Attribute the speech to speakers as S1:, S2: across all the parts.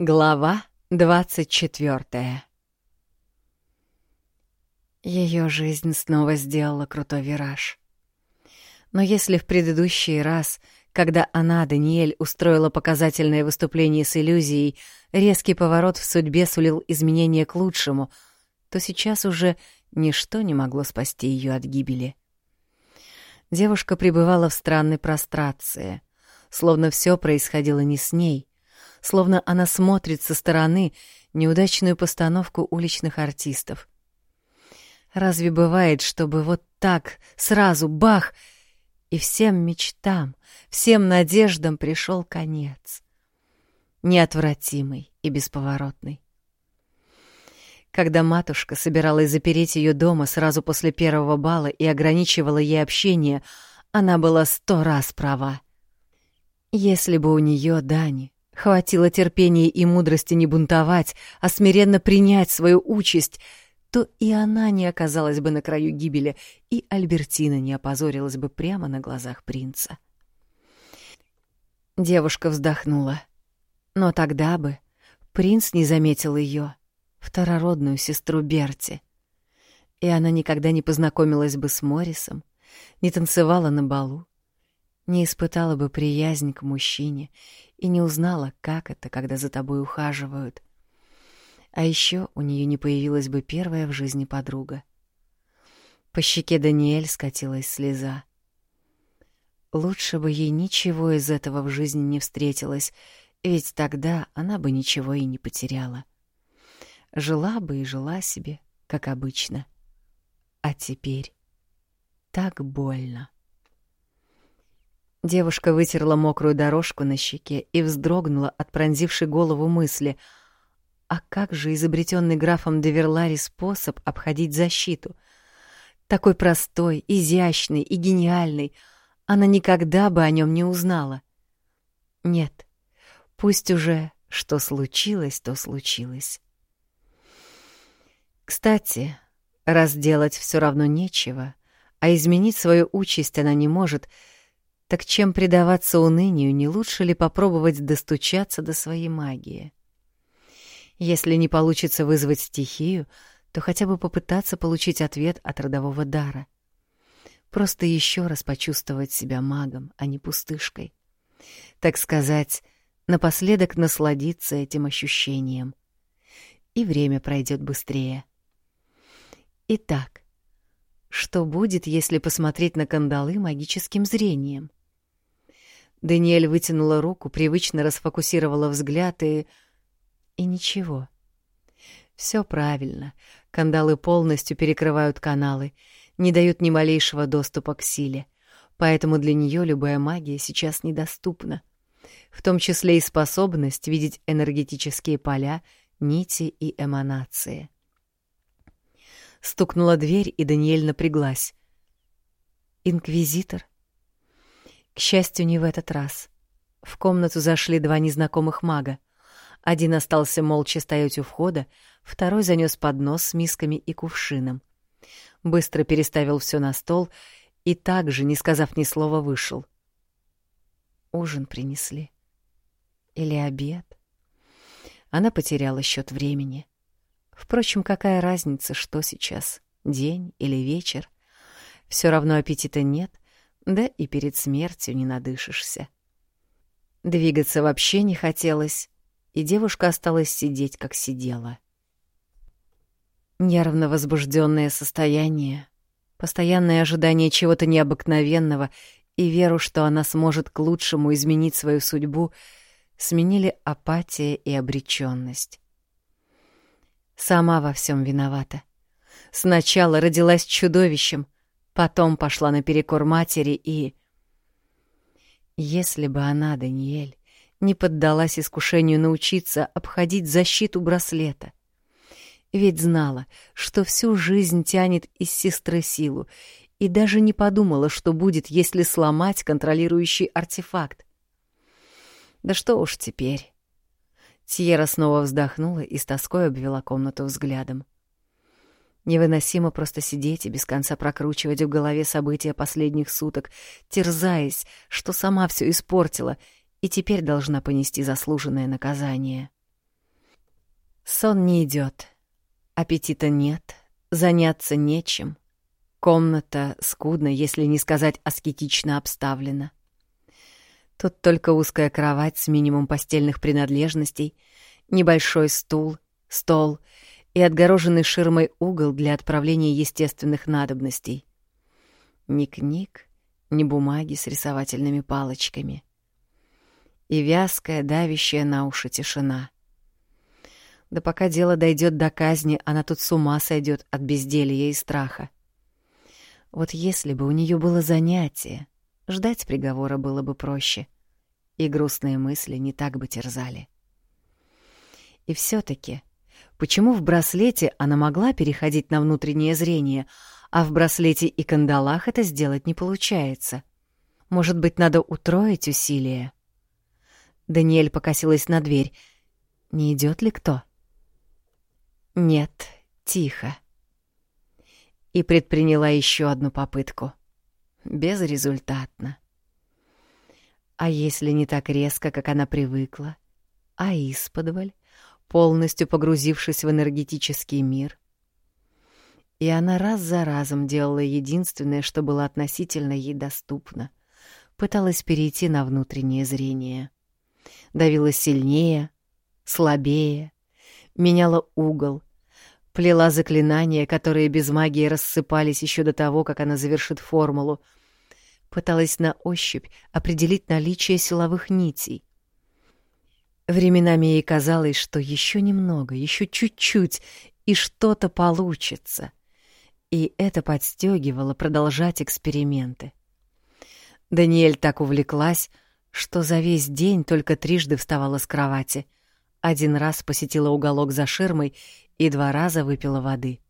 S1: Глава двадцать четвертая. Ее жизнь снова сделала крутой вираж. Но если в предыдущий раз, когда она, Даниэль, устроила показательное выступление с иллюзией, резкий поворот в судьбе сулил изменения к лучшему, то сейчас уже ничто не могло спасти ее от гибели. Девушка пребывала в странной прострации, словно все происходило не с ней, словно она смотрит со стороны неудачную постановку уличных артистов. Разве бывает, чтобы вот так сразу бах и всем мечтам, всем надеждам пришел конец? Неотвратимый и бесповоротный. Когда матушка собиралась запереть ее дома сразу после первого бала и ограничивала ей общение, она была сто раз права. Если бы у нее, Дани, хватило терпения и мудрости не бунтовать, а смиренно принять свою участь, то и она не оказалась бы на краю гибели, и Альбертина не опозорилась бы прямо на глазах принца. Девушка вздохнула. Но тогда бы принц не заметил ее, второродную сестру Берти, и она никогда не познакомилась бы с Морисом, не танцевала на балу, не испытала бы приязнь к мужчине и не узнала, как это, когда за тобой ухаживают. А еще у нее не появилась бы первая в жизни подруга. По щеке Даниэль скатилась слеза. Лучше бы ей ничего из этого в жизни не встретилось, ведь тогда она бы ничего и не потеряла. Жила бы и жила себе, как обычно. А теперь так больно. Девушка вытерла мокрую дорожку на щеке и вздрогнула от пронзившей голову мысли. А как же изобретенный графом де Верлари способ обходить защиту? Такой простой, изящный и гениальный. Она никогда бы о нем не узнала. Нет, пусть уже что случилось, то случилось. Кстати, раз делать все равно нечего, а изменить свою участь она не может — так чем предаваться унынию, не лучше ли попробовать достучаться до своей магии? Если не получится вызвать стихию, то хотя бы попытаться получить ответ от родового дара. Просто еще раз почувствовать себя магом, а не пустышкой. Так сказать, напоследок насладиться этим ощущением. И время пройдет быстрее. Итак, что будет, если посмотреть на кандалы магическим зрением? Даниэль вытянула руку, привычно расфокусировала взгляд и... И ничего. Все правильно. Кандалы полностью перекрывают каналы, не дают ни малейшего доступа к силе. Поэтому для нее любая магия сейчас недоступна. В том числе и способность видеть энергетические поля, нити и эманации. Стукнула дверь, и Даниэль напряглась. «Инквизитор?» К счастью, не в этот раз. В комнату зашли два незнакомых мага. Один остался молча стоять у входа, второй занес поднос с мисками и кувшином. Быстро переставил все на стол и также, не сказав ни слова, вышел. Ужин принесли. Или обед. Она потеряла счет времени. Впрочем, какая разница, что сейчас, день или вечер? Все равно аппетита нет — да и перед смертью не надышишься. Двигаться вообще не хотелось, и девушка осталась сидеть, как сидела. Нервно возбужденное состояние, постоянное ожидание чего-то необыкновенного и веру, что она сможет к лучшему изменить свою судьбу, сменили апатия и обреченность. Сама во всем виновата. Сначала родилась чудовищем — Потом пошла наперекор матери и... Если бы она, Даниэль, не поддалась искушению научиться обходить защиту браслета, ведь знала, что всю жизнь тянет из сестры силу, и даже не подумала, что будет, если сломать контролирующий артефакт. Да что уж теперь. Тьера снова вздохнула и с тоской обвела комнату взглядом. — Невыносимо просто сидеть и без конца прокручивать в голове события последних суток, терзаясь, что сама все испортила и теперь должна понести заслуженное наказание. Сон не идет, аппетита нет, заняться нечем. Комната скудно, если не сказать аскетично обставлена. Тут только узкая кровать с минимум постельных принадлежностей, небольшой стул, стол и отгороженный ширмой угол для отправления естественных надобностей. Ни книг, ни бумаги с рисовательными палочками. И вязкая, давящая на уши тишина. Да пока дело дойдет до казни, она тут с ума сойдет от безделья и страха. Вот если бы у нее было занятие, ждать приговора было бы проще, и грустные мысли не так бы терзали. И все таки почему в браслете она могла переходить на внутреннее зрение, а в браслете и кандалах это сделать не получается? Может быть, надо утроить усилия? Даниэль покосилась на дверь. Не идет ли кто? Нет, тихо. И предприняла еще одну попытку. Безрезультатно. А если не так резко, как она привыкла, а исподволь, полностью погрузившись в энергетический мир? И она раз за разом делала единственное, что было относительно ей доступно. Пыталась перейти на внутреннее зрение. Давила сильнее, слабее, меняла угол, плела заклинания, которые без магии рассыпались еще до того, как она завершит формулу, пыталась на ощупь определить наличие силовых нитей. Временами ей казалось, что еще немного, еще чуть-чуть, и что-то получится. И это подстегивало продолжать эксперименты. Даниэль так увлеклась, что за весь день только трижды вставала с кровати. Один раз посетила уголок за ширмой и два раза выпила воды.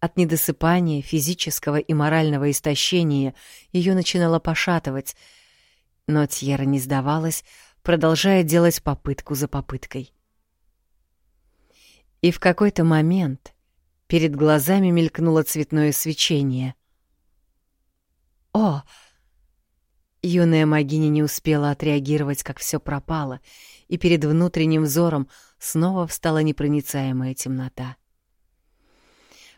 S1: От недосыпания, физического и морального истощения ее начинало пошатывать, но Тьера не сдавалась, продолжая делать попытку за попыткой. И в какой-то момент перед глазами мелькнуло цветное свечение. «О!» Юная магиня не успела отреагировать, как все пропало, и перед внутренним взором снова встала непроницаемая темнота.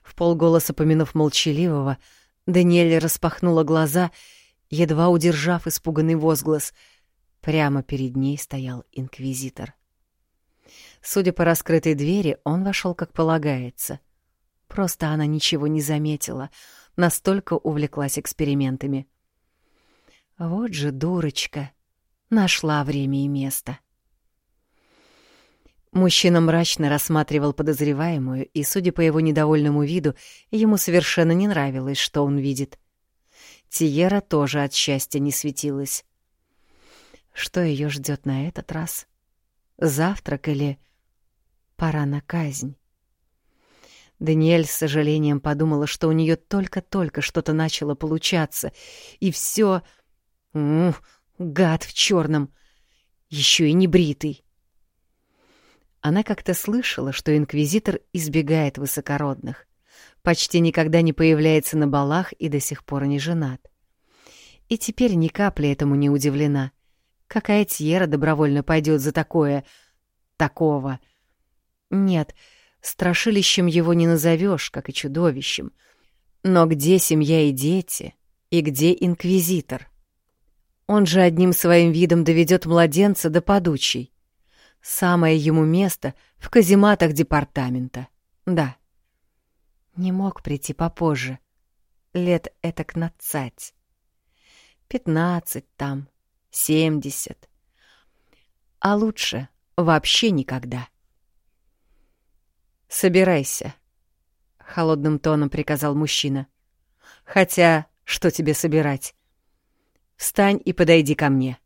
S1: В полголоса помянув молчаливого, Даниэль распахнула глаза, едва удержав испуганный возглас. Прямо перед ней стоял инквизитор. Судя по раскрытой двери, он вошел как полагается. Просто она ничего не заметила, настолько увлеклась экспериментами. Вот же дурочка. Нашла время и место. Мужчина мрачно рассматривал подозреваемую, и, судя по его недовольному виду, ему совершенно не нравилось, что он видит. Тиера тоже от счастья не светилась. Что ее ждет на этот раз? Завтрак или пора на казнь? Даниэль с сожалением подумала, что у нее только-только что-то начало получаться, и все Ух, гад в черном, еще и не бритый. Она как-то слышала, что инквизитор избегает высокородных, почти никогда не появляется на балах и до сих пор не женат. И теперь ни капли этому не удивлена. Какая Тьера добровольно пойдет за такое... такого? Нет, страшилищем его не назовешь, как и чудовищем. Но где семья и дети? И где инквизитор? — он же одним своим видом доведет младенца до подучей. Самое ему место в казематах департамента. Да. Не мог прийти попозже. Лет этак надцать. Пятнадцать там, семьдесят. А лучше вообще никогда. «Собирайся», — холодным тоном приказал мужчина. «Хотя, что тебе собирать? Встань и подойди ко мне.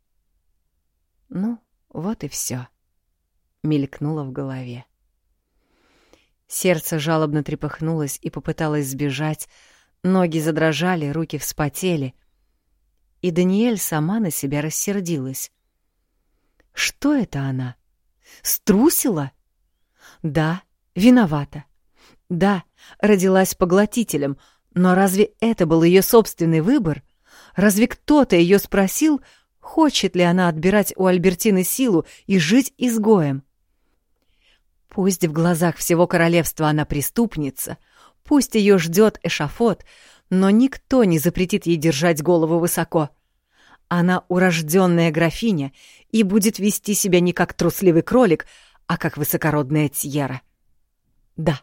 S1: Ну, вот и все. Мелькнуло в голове. Сердце жалобно трепыхнулось и попыталось сбежать, ноги задрожали, руки вспотели. И Даниэль сама на себя рассердилась. Что это она? Струсила? Да, виновата. Да, родилась поглотителем, но разве это был ее собственный выбор? Разве кто-то ее спросил, хочет ли она отбирать у Альбертины силу и жить изгоем? Пусть в глазах всего королевства она преступница, пусть ее ждет эшафот, но никто не запретит ей держать голову высоко. Она урожденная графиня и будет вести себя не как трусливый кролик, а как высокородная Тьера. Да.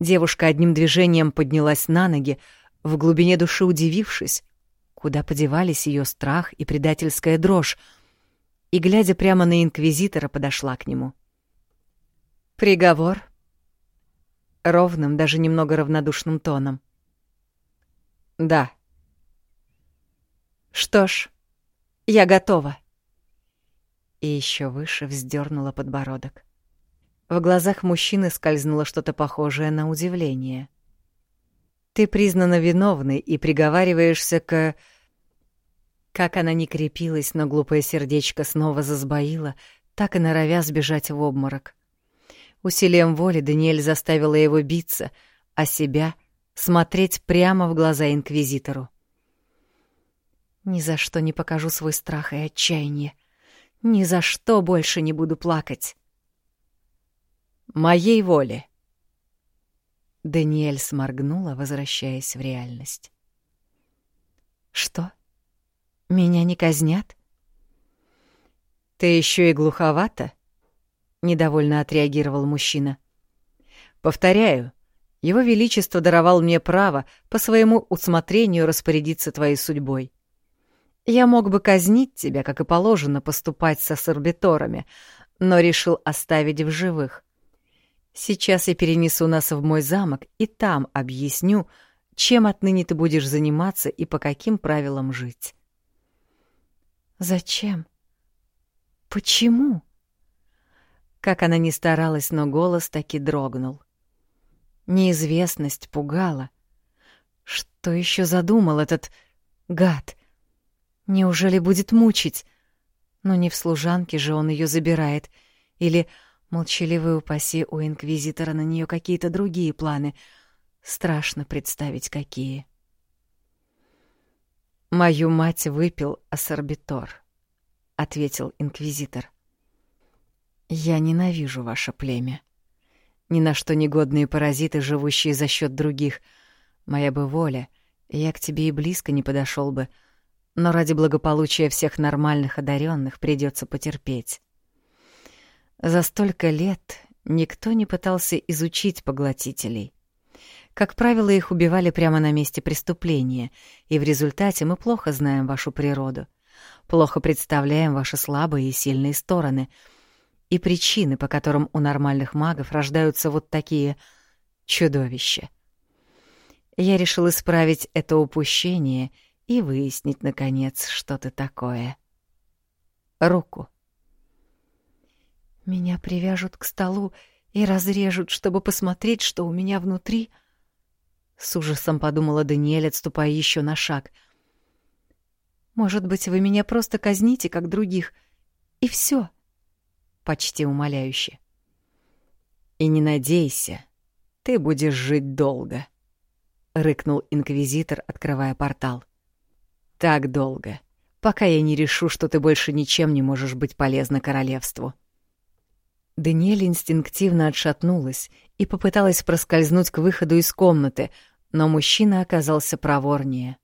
S1: Девушка одним движением поднялась на ноги, в глубине души удивившись, куда подевались ее страх и предательская дрожь, и, глядя прямо на инквизитора, подошла к нему. «Приговор?» Ровным, даже немного равнодушным тоном. «Да». «Что ж, я готова». И еще выше вздернула подбородок. В глазах мужчины скользнуло что-то похожее на удивление. Ты признана виновной и приговариваешься к... Как она не крепилась, но глупое сердечко снова засбоило, так и норовя сбежать в обморок. Усилием воли Даниэль заставила его биться, а себя — смотреть прямо в глаза инквизитору. «Ни за что не покажу свой страх и отчаяние. Ни за что больше не буду плакать». «Моей воле», Даниэль сморгнула, возвращаясь в реальность. «Что? Меня не казнят?» «Ты еще и глуховата?» — недовольно отреагировал мужчина. «Повторяю, его Величество даровал мне право по своему усмотрению распорядиться твоей судьбой. Я мог бы казнить тебя, как и положено поступать со сорбиторами, но решил оставить в живых. Сейчас я перенесу нас в мой замок и там объясню, чем отныне ты будешь заниматься и по каким правилам жить. Зачем? Почему? Как она ни старалась, но голос таки дрогнул. Неизвестность пугала. Что еще задумал этот гад? Неужели будет мучить? Но не в служанке же он ее забирает. Или Молчаливый упаси у Инквизитора на нее какие-то другие планы. Страшно представить, какие. «Мою мать выпил ассорбитор», — ответил Инквизитор. «Я ненавижу ваше племя. Ни на что негодные паразиты, живущие за счет других. Моя бы воля, я к тебе и близко не подошел бы, но ради благополучия всех нормальных одаренных придется потерпеть. За столько лет никто не пытался изучить поглотителей. Как правило, их убивали прямо на месте преступления, и в результате мы плохо знаем вашу природу, плохо представляем ваши слабые и сильные стороны и причины, по которым у нормальных магов рождаются вот такие чудовища. Я решил исправить это упущение и выяснить, наконец, что ты такое. Руку. Меня привяжут к столу и разрежут, чтобы посмотреть, что у меня внутри. С ужасом подумала Даниэль, отступая еще на шаг. Может быть, вы меня просто казните, как других, и все. Почти умоляюще. И не надейся, ты будешь жить долго, рыкнул инквизитор, открывая портал. Так долго, пока я не решу, что ты больше ничем не можешь быть полезна королевству. Даниэль инстинктивно отшатнулась и попыталась проскользнуть к выходу из комнаты, но мужчина оказался проворнее.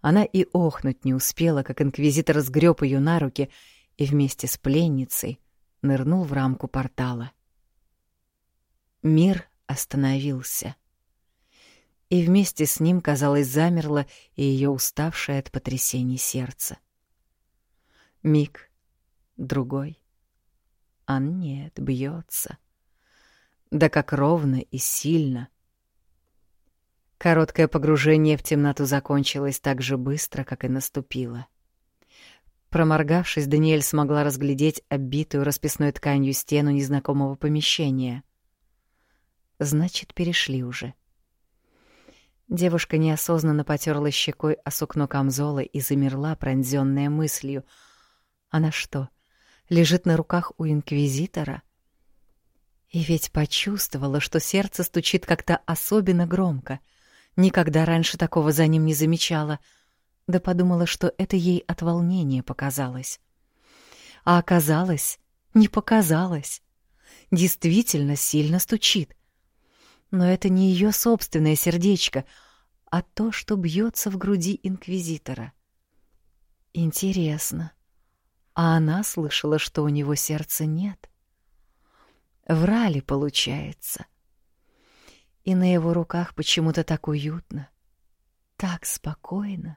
S1: Она и охнуть не успела, как инквизитор сгреб ее на руки и вместе с пленницей нырнул в рамку портала. Мир остановился. И вместе с ним, казалось, замерло и ее уставшее от потрясений сердце. Миг, другой а нет, бьется. Да как ровно и сильно. Короткое погружение в темноту закончилось так же быстро, как и наступило. Проморгавшись, Даниэль смогла разглядеть оббитую расписной тканью стену незнакомого помещения. Значит, перешли уже. Девушка неосознанно потерла щекой о сукно камзола и замерла, пронзённая мыслью. Она что, — лежит на руках у инквизитора. И ведь почувствовала, что сердце стучит как-то особенно громко. Никогда раньше такого за ним не замечала. Да подумала, что это ей от волнения показалось. А оказалось, не показалось. действительно сильно стучит. Но это не ее собственное сердечко, а то, что бьется в груди инквизитора. Интересно, а она слышала, что у него сердца нет? Врали, получается. И на его руках почему-то так уютно, так спокойно,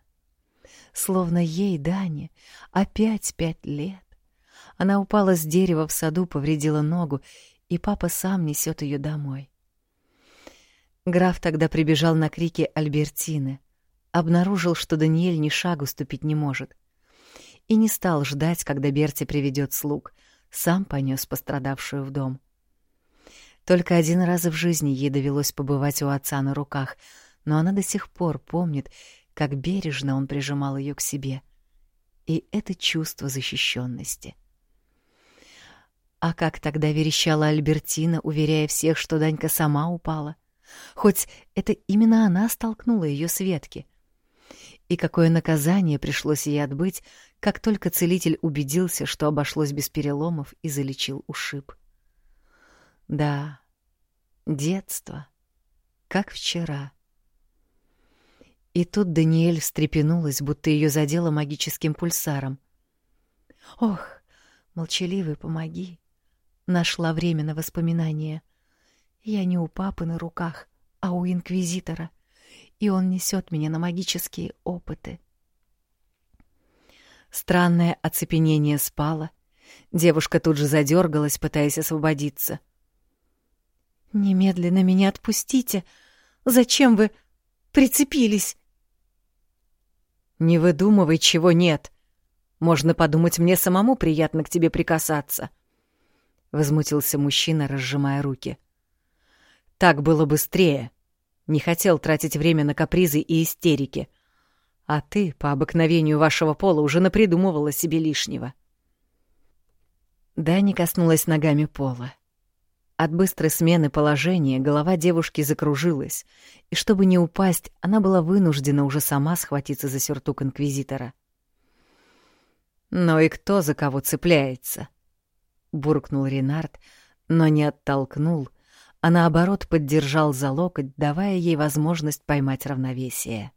S1: словно ей, Дане, опять пять лет. Она упала с дерева в саду, повредила ногу, и папа сам несет ее домой. Граф тогда прибежал на крики Альбертины, обнаружил, что Даниэль ни шагу ступить не может, и не стал ждать, когда Берти приведет слуг, сам понес пострадавшую в дом. Только один раз в жизни ей довелось побывать у отца на руках, но она до сих пор помнит, как бережно он прижимал ее к себе. И это чувство защищенности. А как тогда верещала Альбертина, уверяя всех, что Данька сама упала? Хоть это именно она столкнула ее с ветки. И какое наказание пришлось ей отбыть, как только целитель убедился, что обошлось без переломов и залечил ушиб. Да, детство, как вчера. И тут Даниэль встрепенулась, будто ее задело магическим пульсаром. «Ох, молчаливый, помоги!» Нашла время на воспоминания. Я не у папы на руках, а у инквизитора, и он несет меня на магические опыты. Странное оцепенение спало. Девушка тут же задергалась, пытаясь освободиться. «Немедленно меня отпустите! Зачем вы прицепились?» «Не выдумывай, чего нет. Можно подумать, мне самому приятно к тебе прикасаться», — возмутился мужчина, разжимая руки. «Так было быстрее. Не хотел тратить время на капризы и истерики. А ты, по обыкновению вашего пола, уже напридумывала себе лишнего». Дани коснулась ногами пола. От быстрой смены положения голова девушки закружилась, и чтобы не упасть, она была вынуждена уже сама схватиться за сюртук инквизитора. «Но и кто за кого цепляется?» — буркнул Ренард, но не оттолкнул, а наоборот поддержал за локоть, давая ей возможность поймать равновесие.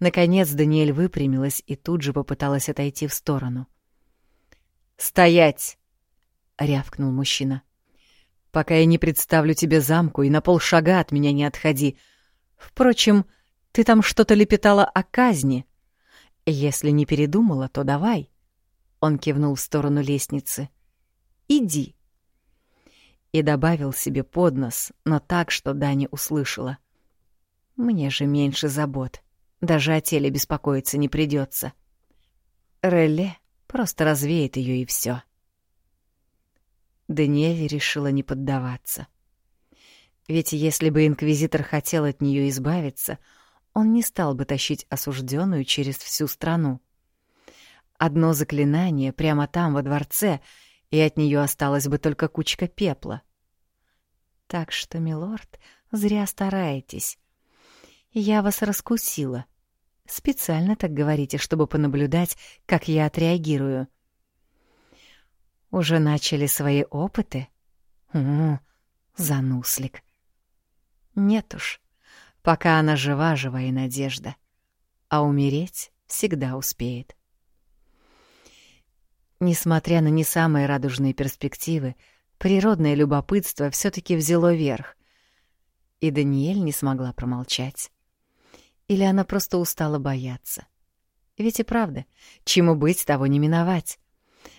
S1: Наконец Даниэль выпрямилась и тут же попыталась отойти в сторону. «Стоять!» — рявкнул мужчина. «Пока я не представлю тебе замку, и на полшага от меня не отходи. Впрочем, ты там что-то лепетала о казни. Если не передумала, то давай». Он кивнул в сторону лестницы. «Иди». И добавил себе под нос, но так, что Дани услышала. «Мне же меньше забот». Даже о теле беспокоиться не придется. Реле просто развеет ее и все. Даниэль решила не поддаваться. Ведь если бы инквизитор хотел от нее избавиться, он не стал бы тащить осужденную через всю страну. Одно заклинание прямо там, во дворце, и от нее осталась бы только кучка пепла. Так что, милорд, зря стараетесь. Я вас раскусила. Специально так говорите, чтобы понаблюдать, как я отреагирую. Уже начали свои опыты? О, зануслик. Нет уж, пока она жива, жива и надежда. А умереть всегда успеет. Несмотря на не самые радужные перспективы, природное любопытство все таки взяло верх. И Даниэль не смогла промолчать. Или она просто устала бояться? Ведь и правда, чему быть, того не миновать.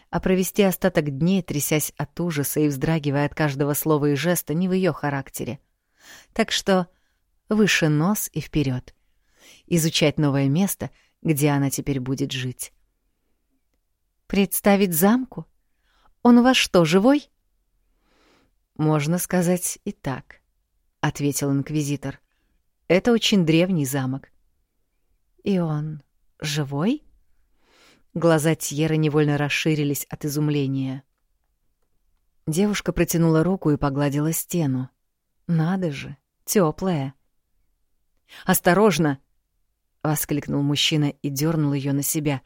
S1: А провести остаток дней, трясясь от ужаса и вздрагивая от каждого слова и жеста, не в ее характере. Так что выше нос и вперед. Изучать новое место, где она теперь будет жить. «Представить замку? Он у вас что, живой?» «Можно сказать и так», — ответил инквизитор. Это очень древний замок. И он живой? Глаза Тьеры невольно расширились от изумления. Девушка протянула руку и погладила стену. Надо же, теплая. Осторожно! воскликнул мужчина и дернул ее на себя.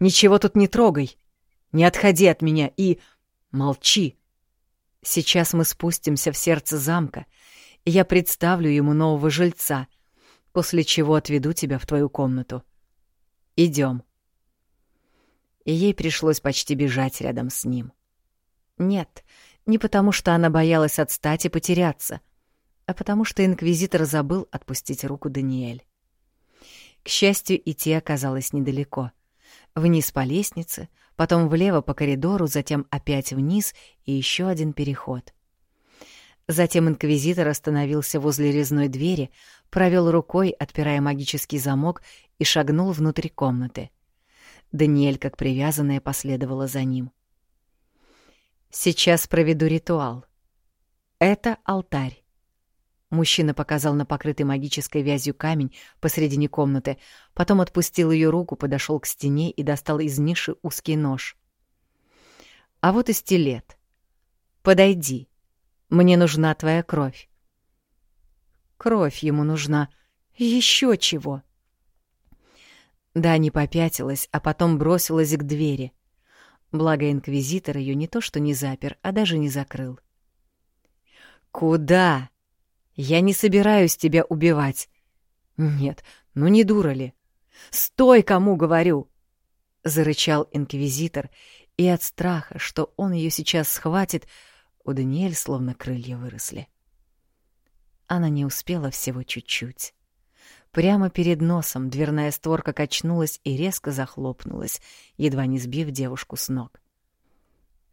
S1: Ничего тут не трогай. Не отходи от меня и молчи. Сейчас мы спустимся в сердце замка, и я представлю ему нового жильца, после чего отведу тебя в твою комнату. Идем. И ей пришлось почти бежать рядом с ним. Нет, не потому что она боялась отстать и потеряться, а потому что инквизитор забыл отпустить руку Даниэль. К счастью, идти оказалось недалеко. Вниз по лестнице, потом влево по коридору, затем опять вниз и еще один переход. Затем инквизитор остановился возле резной двери, провел рукой, отпирая магический замок, и шагнул внутрь комнаты. Даниэль, как привязанная, последовала за ним. «Сейчас проведу ритуал. Это алтарь. Мужчина показал на покрытый магической вязью камень посредине комнаты, потом отпустил ее руку, подошел к стене и достал из ниши узкий нож. «А вот и стилет. Подойди. Мне нужна твоя кровь». «Кровь ему нужна. Еще чего?» Да, не попятилась, а потом бросилась к двери. Благо инквизитор ее не то что не запер, а даже не закрыл. «Куда?» Я не собираюсь тебя убивать. Нет, ну не дура ли? Стой, кому говорю! Зарычал инквизитор, и от страха, что он ее сейчас схватит, у Даниэль словно крылья выросли. Она не успела всего чуть-чуть. Прямо перед носом дверная створка качнулась и резко захлопнулась, едва не сбив девушку с ног.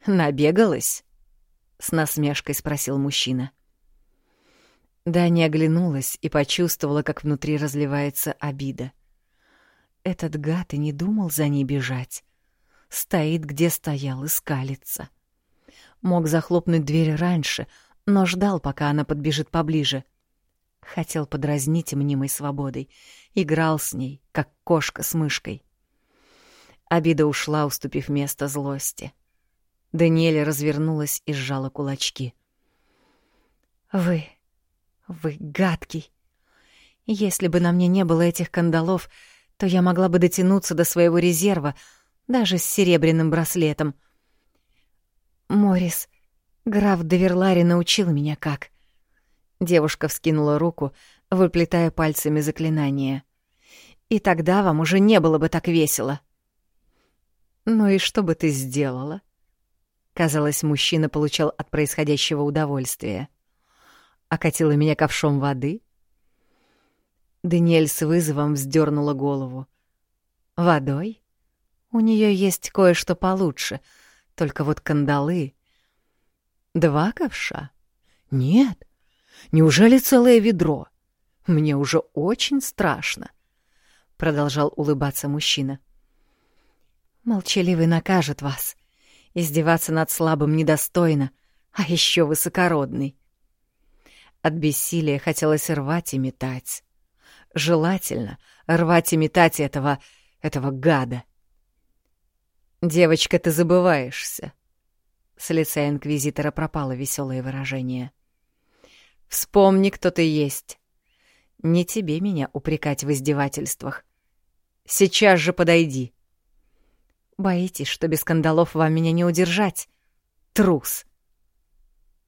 S1: «Набегалась?» — с насмешкой спросил мужчина. Дани оглянулась и почувствовала, как внутри разливается обида. Этот гад и не думал за ней бежать. Стоит, где стоял, и скалится. Мог захлопнуть дверь раньше, но ждал, пока она подбежит поближе. Хотел подразнить мнимой свободой. Играл с ней, как кошка с мышкой. Обида ушла, уступив место злости. Даниэля развернулась и сжала кулачки. «Вы вы гадкий. Если бы на мне не было этих кандалов, то я могла бы дотянуться до своего резерва, даже с серебряным браслетом. Морис, граф Деверлари научил меня как. Девушка вскинула руку, выплетая пальцами заклинание. И тогда вам уже не было бы так весело. Ну и что бы ты сделала? Казалось, мужчина получал от происходящего удовольствие окатила меня ковшом воды? Даниэль с вызовом вздернула голову. Водой? У нее есть кое-что получше, только вот кандалы. Два ковша? Нет. Неужели целое ведро? Мне уже очень страшно, продолжал улыбаться мужчина. Молчаливый накажет вас. Издеваться над слабым недостойно, а еще высокородный. От бессилия хотелось рвать и метать. Желательно рвать и метать этого... этого гада. «Девочка, ты забываешься». С лица инквизитора пропало веселое выражение. «Вспомни, кто ты есть. Не тебе меня упрекать в издевательствах. Сейчас же подойди». «Боитесь, что без скандалов вам меня не удержать? Трус!»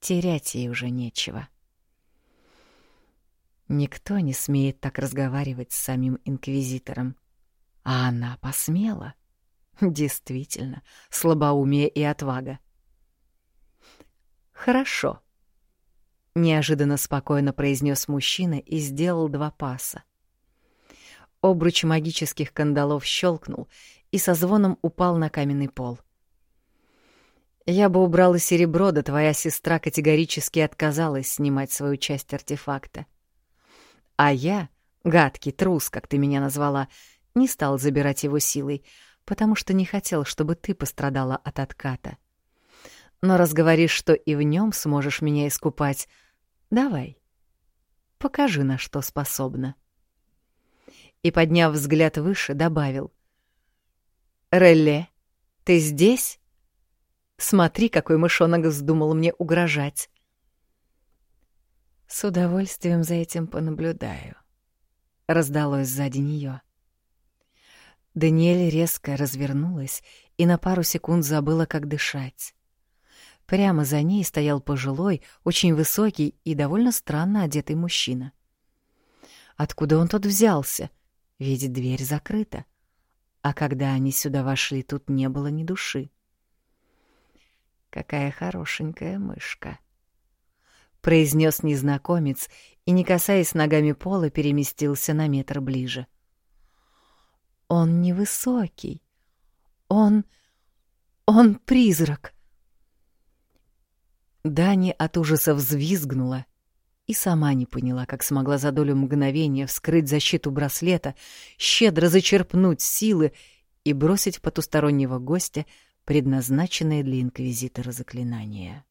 S1: Терять ей уже нечего. Никто не смеет так разговаривать с самим инквизитором. А она посмела. Действительно, слабоумие и отвага. «Хорошо», — неожиданно спокойно произнес мужчина и сделал два паса. Обруч магических кандалов щелкнул и со звоном упал на каменный пол. «Я бы убрала серебро, да твоя сестра категорически отказалась снимать свою часть артефакта. А я, гадкий трус, как ты меня назвала, не стал забирать его силой, потому что не хотел, чтобы ты пострадала от отката. Но раз говоришь, что и в нем сможешь меня искупать, давай, покажи, на что способна. И, подняв взгляд выше, добавил. «Реле, ты здесь? Смотри, какой мышонок вздумал мне угрожать. С удовольствием за этим понаблюдаю. Раздалось сзади нее. Даниэль резко развернулась и на пару секунд забыла, как дышать. Прямо за ней стоял пожилой, очень высокий и довольно странно одетый мужчина. Откуда он тут взялся? Ведь дверь закрыта. А когда они сюда вошли, тут не было ни души. «Какая хорошенькая мышка!» — произнес незнакомец и, не касаясь ногами пола, переместился на метр ближе. «Он невысокий. Он... он призрак!» Дани от ужаса взвизгнула и сама не поняла, как смогла за долю мгновения вскрыть защиту браслета, щедро зачерпнуть силы и бросить в потустороннего гостя предназначенное для инквизитора заклинание.